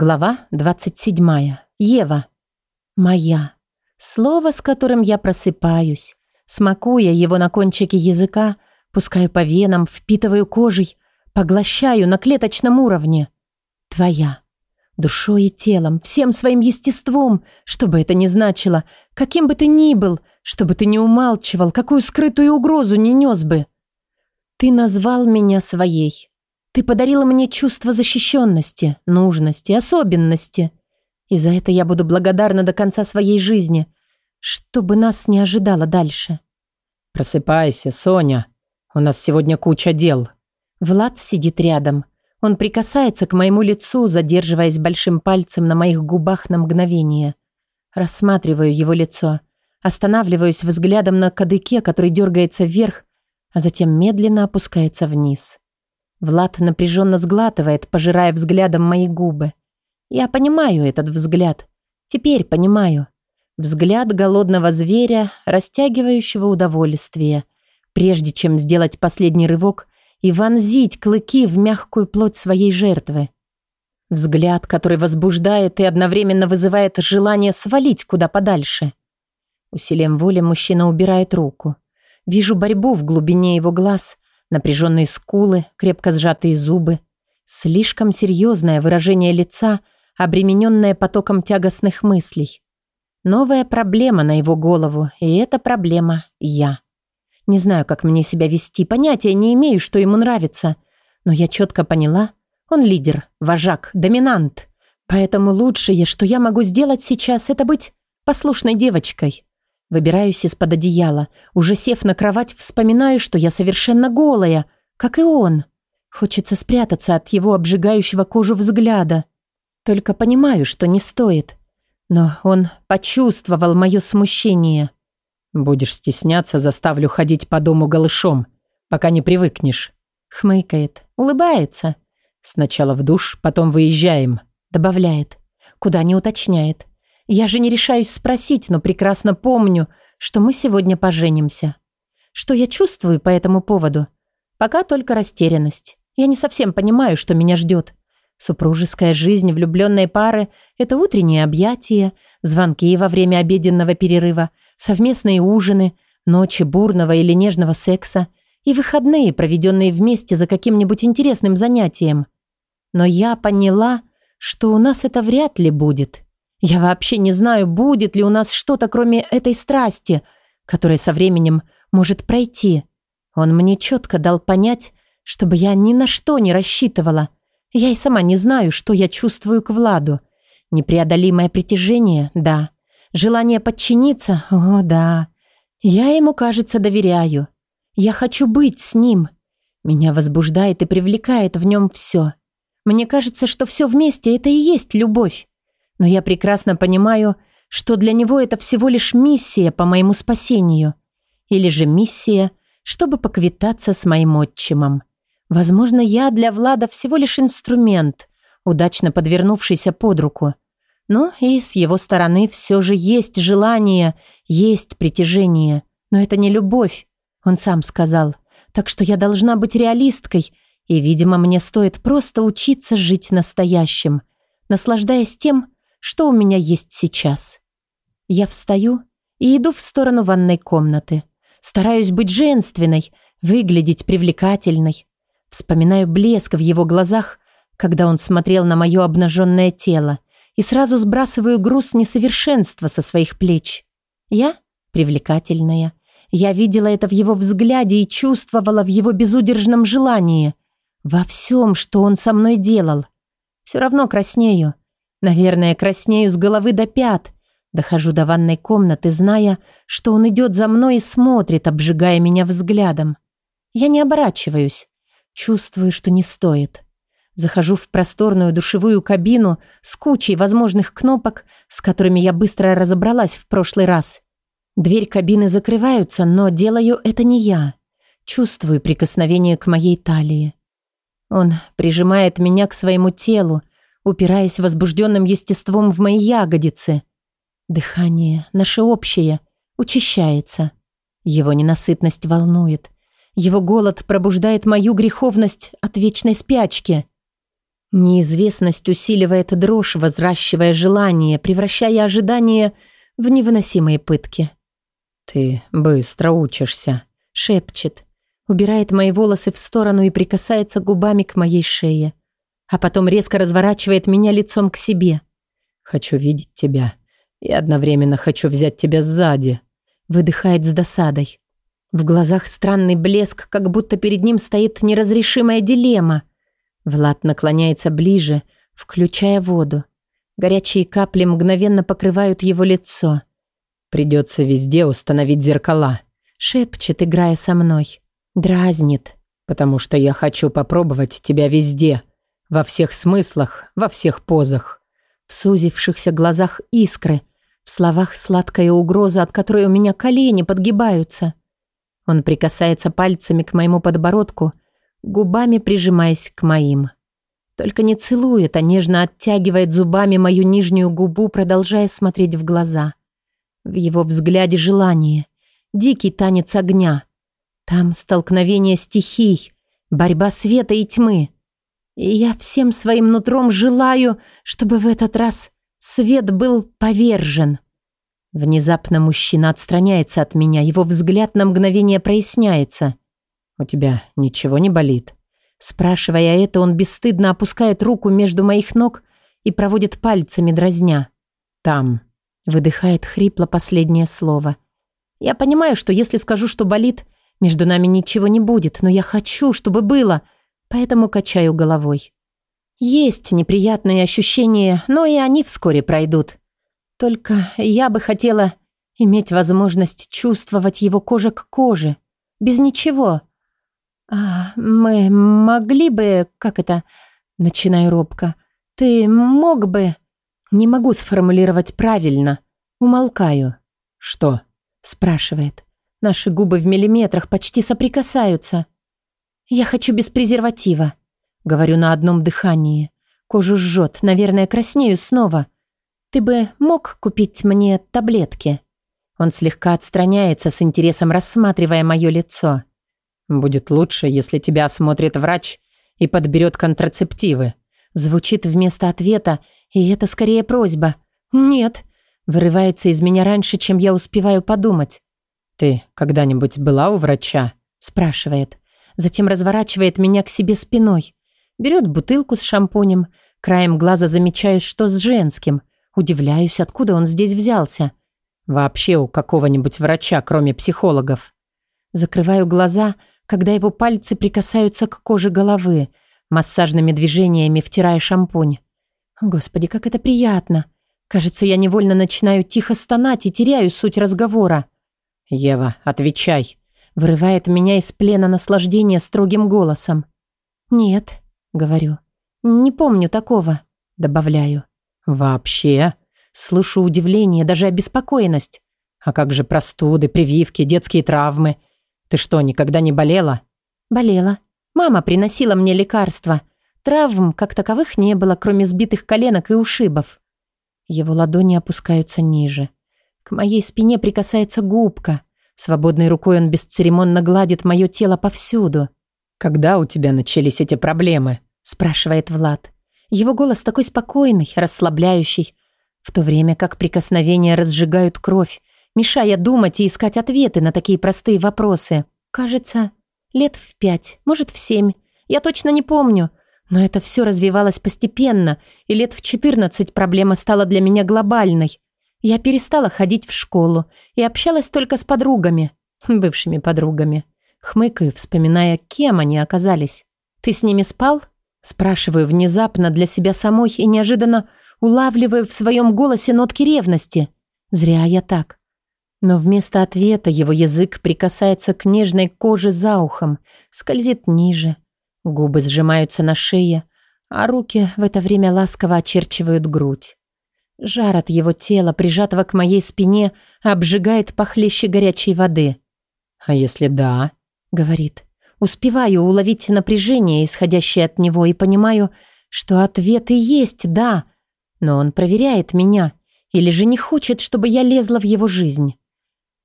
Глава 27. Ева. Моя. Слово, с которым я просыпаюсь, смакуя его на кончике языка, пускаю по венам, впитываю кожей, поглощаю на клеточном уровне. Твоя. Душой и телом, всем своим естеством, что бы это ни значило, каким бы ты ни был, чтобы ты не умалчивал, какую скрытую угрозу не нес бы. Ты назвал меня своей. Ты подарила мне чувство защищенности, нужности, особенности. И за это я буду благодарна до конца своей жизни, чтобы нас не ожидало дальше. Просыпайся, Соня. У нас сегодня куча дел. Влад сидит рядом. Он прикасается к моему лицу, задерживаясь большим пальцем на моих губах на мгновение. Рассматриваю его лицо. Останавливаюсь взглядом на кадыке, который дергается вверх, а затем медленно опускается вниз. Влад напряженно сглатывает, пожирая взглядом мои губы. Я понимаю этот взгляд. Теперь понимаю. Взгляд голодного зверя, растягивающего удовольствие. Прежде чем сделать последний рывок и вонзить клыки в мягкую плоть своей жертвы. Взгляд, который возбуждает и одновременно вызывает желание свалить куда подальше. Усилием воли мужчина убирает руку. Вижу борьбу в глубине его глаз Напряженные скулы, крепко сжатые зубы. Слишком серьезное выражение лица, обремененное потоком тягостных мыслей. Новая проблема на его голову, и эта проблема – я. Не знаю, как мне себя вести, понятия не имею, что ему нравится. Но я четко поняла, он лидер, вожак, доминант. Поэтому лучшее, что я могу сделать сейчас, это быть послушной девочкой. Выбираюсь из-под одеяла. Уже сев на кровать, вспоминаю, что я совершенно голая, как и он. Хочется спрятаться от его обжигающего кожу взгляда. Только понимаю, что не стоит. Но он почувствовал мое смущение. «Будешь стесняться, заставлю ходить по дому голышом, пока не привыкнешь». Хмыкает, улыбается. «Сначала в душ, потом выезжаем», добавляет. Куда не уточняет. Я же не решаюсь спросить, но прекрасно помню, что мы сегодня поженимся. Что я чувствую по этому поводу? Пока только растерянность. Я не совсем понимаю, что меня ждет. Супружеская жизнь влюбленной пары – это утренние объятия, звонки во время обеденного перерыва, совместные ужины, ночи бурного или нежного секса и выходные, проведенные вместе за каким-нибудь интересным занятием. Но я поняла, что у нас это вряд ли будет – я вообще не знаю, будет ли у нас что-то, кроме этой страсти, которая со временем может пройти. Он мне четко дал понять, чтобы я ни на что не рассчитывала. Я и сама не знаю, что я чувствую к Владу. Непреодолимое притяжение – да. Желание подчиниться – о, да. Я ему, кажется, доверяю. Я хочу быть с ним. Меня возбуждает и привлекает в нем все. Мне кажется, что все вместе – это и есть любовь. Но я прекрасно понимаю, что для него это всего лишь миссия по моему спасению. Или же миссия, чтобы поквитаться с моим отчимом. Возможно, я для Влада всего лишь инструмент, удачно подвернувшийся под руку. Но и с его стороны все же есть желание, есть притяжение. Но это не любовь, он сам сказал. Так что я должна быть реалисткой, и, видимо, мне стоит просто учиться жить настоящим, наслаждаясь тем, что у меня есть сейчас. Я встаю и иду в сторону ванной комнаты. Стараюсь быть женственной, выглядеть привлекательной. Вспоминаю блеск в его глазах, когда он смотрел на мое обнаженное тело, и сразу сбрасываю груз несовершенства со своих плеч. Я привлекательная. Я видела это в его взгляде и чувствовала в его безудержном желании. Во всем, что он со мной делал. Все равно краснею. Наверное, краснею с головы до пят. Дохожу до ванной комнаты, зная, что он идет за мной и смотрит, обжигая меня взглядом. Я не оборачиваюсь. Чувствую, что не стоит. Захожу в просторную душевую кабину с кучей возможных кнопок, с которыми я быстро разобралась в прошлый раз. Дверь кабины закрываются, но делаю это не я. Чувствую прикосновение к моей талии. Он прижимает меня к своему телу, упираясь возбужденным естеством в мои ягодицы. Дыхание, наше общее, учащается. Его ненасытность волнует. Его голод пробуждает мою греховность от вечной спячки. Неизвестность усиливает дрожь, возращивая желание, превращая ожидание в невыносимые пытки. «Ты быстро учишься», — шепчет. Убирает мои волосы в сторону и прикасается губами к моей шее а потом резко разворачивает меня лицом к себе. «Хочу видеть тебя. И одновременно хочу взять тебя сзади», — выдыхает с досадой. В глазах странный блеск, как будто перед ним стоит неразрешимая дилемма. Влад наклоняется ближе, включая воду. Горячие капли мгновенно покрывают его лицо. «Придется везде установить зеркала», — шепчет, играя со мной. Дразнит. «Потому что я хочу попробовать тебя везде», во всех смыслах, во всех позах. В сузившихся глазах искры, в словах сладкая угроза, от которой у меня колени подгибаются. Он прикасается пальцами к моему подбородку, губами прижимаясь к моим. Только не целует, а нежно оттягивает зубами мою нижнюю губу, продолжая смотреть в глаза. В его взгляде желание. Дикий танец огня. Там столкновение стихий, борьба света и тьмы. И я всем своим нутром желаю, чтобы в этот раз свет был повержен. Внезапно мужчина отстраняется от меня, его взгляд на мгновение проясняется. «У тебя ничего не болит?» Спрашивая это, он бесстыдно опускает руку между моих ног и проводит пальцами дразня. «Там», — выдыхает хрипло последнее слово. «Я понимаю, что если скажу, что болит, между нами ничего не будет, но я хочу, чтобы было...» поэтому качаю головой. Есть неприятные ощущения, но и они вскоре пройдут. Только я бы хотела иметь возможность чувствовать его кожа к коже, без ничего. А мы могли бы, как это, начинаю робко. Ты мог бы? Не могу сформулировать правильно. Умолкаю. Что? спрашивает. Наши губы в миллиметрах почти соприкасаются. «Я хочу без презерватива», — говорю на одном дыхании. Кожу жжет, наверное, краснею снова. «Ты бы мог купить мне таблетки?» Он слегка отстраняется, с интересом рассматривая мое лицо. «Будет лучше, если тебя осмотрит врач и подберет контрацептивы». Звучит вместо ответа, и это скорее просьба. «Нет», — вырывается из меня раньше, чем я успеваю подумать. «Ты когда-нибудь была у врача?» — спрашивает затем разворачивает меня к себе спиной. Берет бутылку с шампунем, краем глаза замечаю, что с женским. Удивляюсь, откуда он здесь взялся. Вообще у какого-нибудь врача, кроме психологов. Закрываю глаза, когда его пальцы прикасаются к коже головы, массажными движениями втирая шампунь. Господи, как это приятно. Кажется, я невольно начинаю тихо стонать и теряю суть разговора. «Ева, отвечай!» Вырывает меня из плена наслаждения строгим голосом. «Нет», — говорю, — «не помню такого», — добавляю. «Вообще?» Слышу удивление, даже обеспокоенность. «А как же простуды, прививки, детские травмы? Ты что, никогда не болела?» «Болела. Мама приносила мне лекарства. Травм, как таковых, не было, кроме сбитых коленок и ушибов». Его ладони опускаются ниже. К моей спине прикасается губка. Свободной рукой он бесцеремонно гладит мое тело повсюду. «Когда у тебя начались эти проблемы?» – спрашивает Влад. Его голос такой спокойный, расслабляющий, в то время как прикосновения разжигают кровь, мешая думать и искать ответы на такие простые вопросы. Кажется, лет в пять, может, в семь. Я точно не помню. Но это все развивалось постепенно, и лет в 14 проблема стала для меня глобальной. Я перестала ходить в школу и общалась только с подругами, бывшими подругами. Хмыкаю, вспоминая, кем они оказались. «Ты с ними спал?» Спрашиваю внезапно для себя самой и неожиданно улавливаю в своем голосе нотки ревности. Зря я так. Но вместо ответа его язык прикасается к нежной коже за ухом, скользит ниже. Губы сжимаются на шее, а руки в это время ласково очерчивают грудь. Жар от его тела, прижатого к моей спине, обжигает похлеще горячей воды. «А если да?» — говорит. Успеваю уловить напряжение, исходящее от него, и понимаю, что ответ и есть «да». Но он проверяет меня или же не хочет, чтобы я лезла в его жизнь.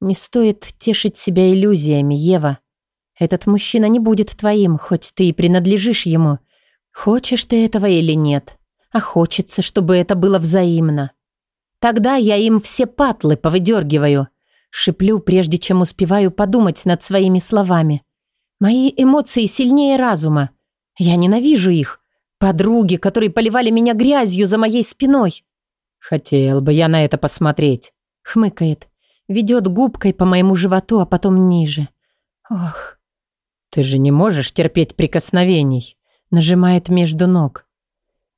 Не стоит тешить себя иллюзиями, Ева. Этот мужчина не будет твоим, хоть ты и принадлежишь ему. Хочешь ты этого или нет?» а хочется, чтобы это было взаимно. Тогда я им все патлы повыдергиваю. Шиплю, прежде чем успеваю подумать над своими словами. Мои эмоции сильнее разума. Я ненавижу их. Подруги, которые поливали меня грязью за моей спиной. Хотел бы я на это посмотреть. Хмыкает. Ведет губкой по моему животу, а потом ниже. Ох. Ты же не можешь терпеть прикосновений. Нажимает между ног.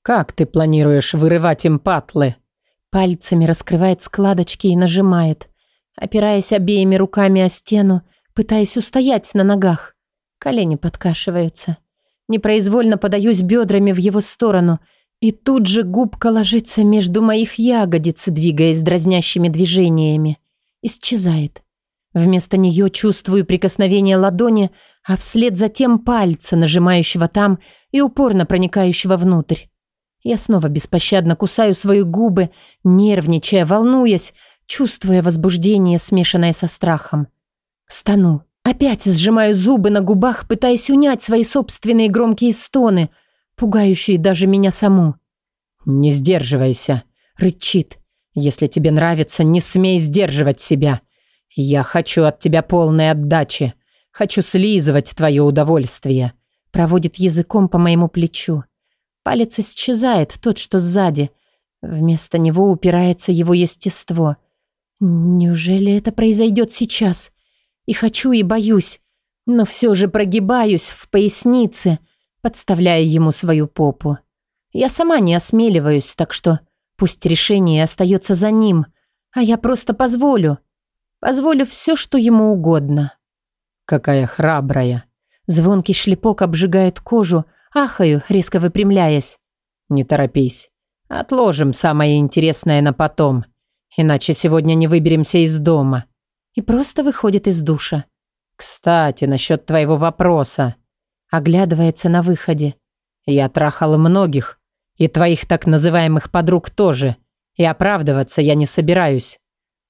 «Как ты планируешь вырывать им патлы?» Пальцами раскрывает складочки и нажимает, опираясь обеими руками о стену, пытаясь устоять на ногах. Колени подкашиваются. Непроизвольно подаюсь бедрами в его сторону, и тут же губка ложится между моих ягодиц, двигаясь дразнящими движениями. Исчезает. Вместо нее чувствую прикосновение ладони, а вслед за тем пальца, нажимающего там и упорно проникающего внутрь. Я снова беспощадно кусаю свои губы, нервничая, волнуясь, чувствуя возбуждение, смешанное со страхом. Стану. Опять сжимаю зубы на губах, пытаясь унять свои собственные громкие стоны, пугающие даже меня саму. «Не сдерживайся», — рычит. «Если тебе нравится, не смей сдерживать себя. Я хочу от тебя полной отдачи. Хочу слизывать твое удовольствие». Проводит языком по моему плечу. Палец исчезает, тот, что сзади. Вместо него упирается его естество. Неужели это произойдет сейчас? И хочу, и боюсь. Но все же прогибаюсь в пояснице, подставляя ему свою попу. Я сама не осмеливаюсь, так что пусть решение остается за ним, а я просто позволю. Позволю все, что ему угодно. Какая храбрая. Звонкий шлепок обжигает кожу, Ахаю, резко выпрямляясь. «Не торопись. Отложим самое интересное на потом. Иначе сегодня не выберемся из дома». И просто выходит из душа. «Кстати, насчет твоего вопроса». Оглядывается на выходе. «Я трахал многих. И твоих так называемых подруг тоже. И оправдываться я не собираюсь.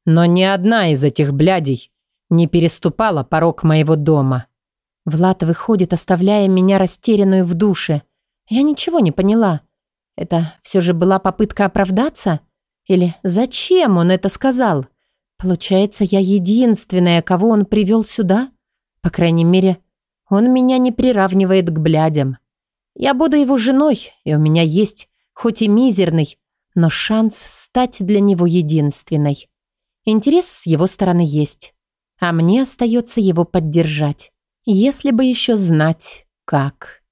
Но ни одна из этих блядей не переступала порог моего дома. Влад выходит, оставляя меня растерянную в душе. Я ничего не поняла. Это все же была попытка оправдаться? Или зачем он это сказал? Получается, я единственная, кого он привел сюда? По крайней мере, он меня не приравнивает к блядям. Я буду его женой, и у меня есть, хоть и мизерный, но шанс стать для него единственной. Интерес с его стороны есть, а мне остается его поддержать. Если бы еще знать, как.